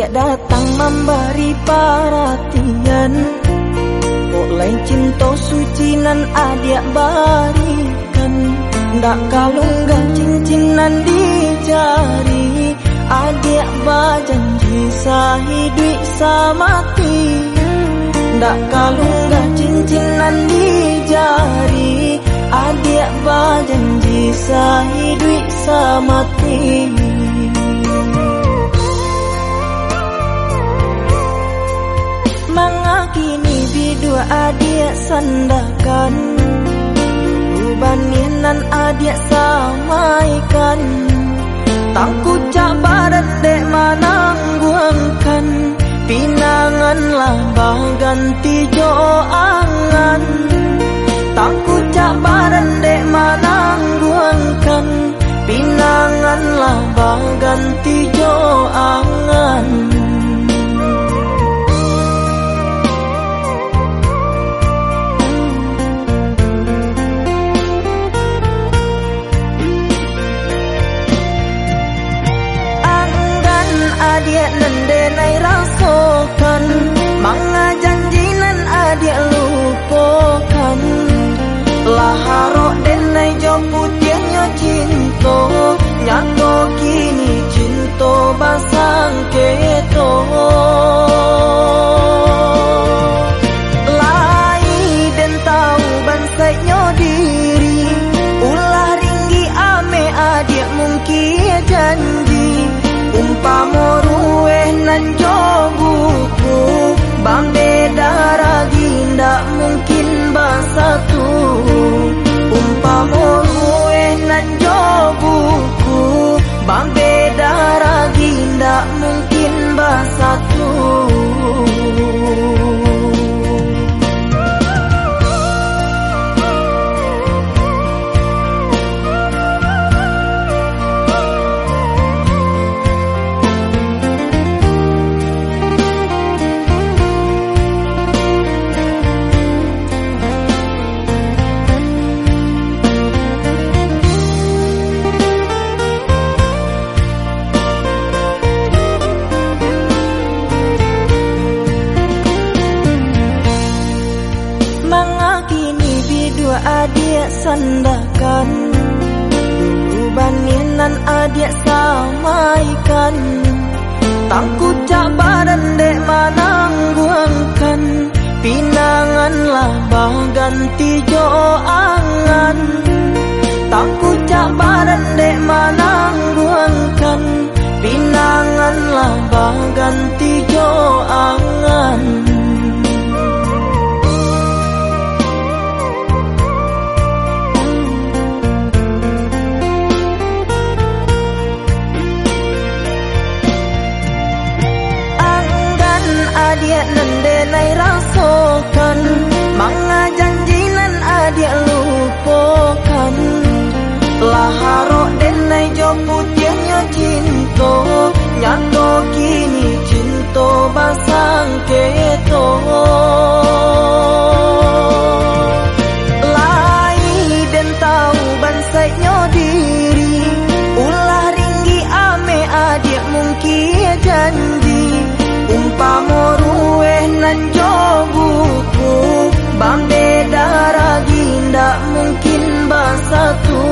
Dia datang memberi perhatian. Oleh cinta suci nan adik barikan Ndak kalunggan cincinan di jari Adik berjanji sahidup samati Ndak kalunggan cincinan di jari Adik berjanji sahidup samati sandakan Ubaninan adik samaikan. Tangku cabaran dek manangguangkan Pinanganlah ganti jo adik nendenai rasakan Manga janji nan adik lupakan. Laharok denai jopu tianyo cinta. Nyato kini cinta basang keto. Janji Joguku Bambe darah sandakan Ubaninan adik samaikan. Tangku cabaran dek manangguangkan. Pinanganlah ganti jo angan Tangku cabaran dek manangguangkan. Pinanganlah ganti jo Umpamo rueh nan joguku Bambe darah ginda mungkin basatu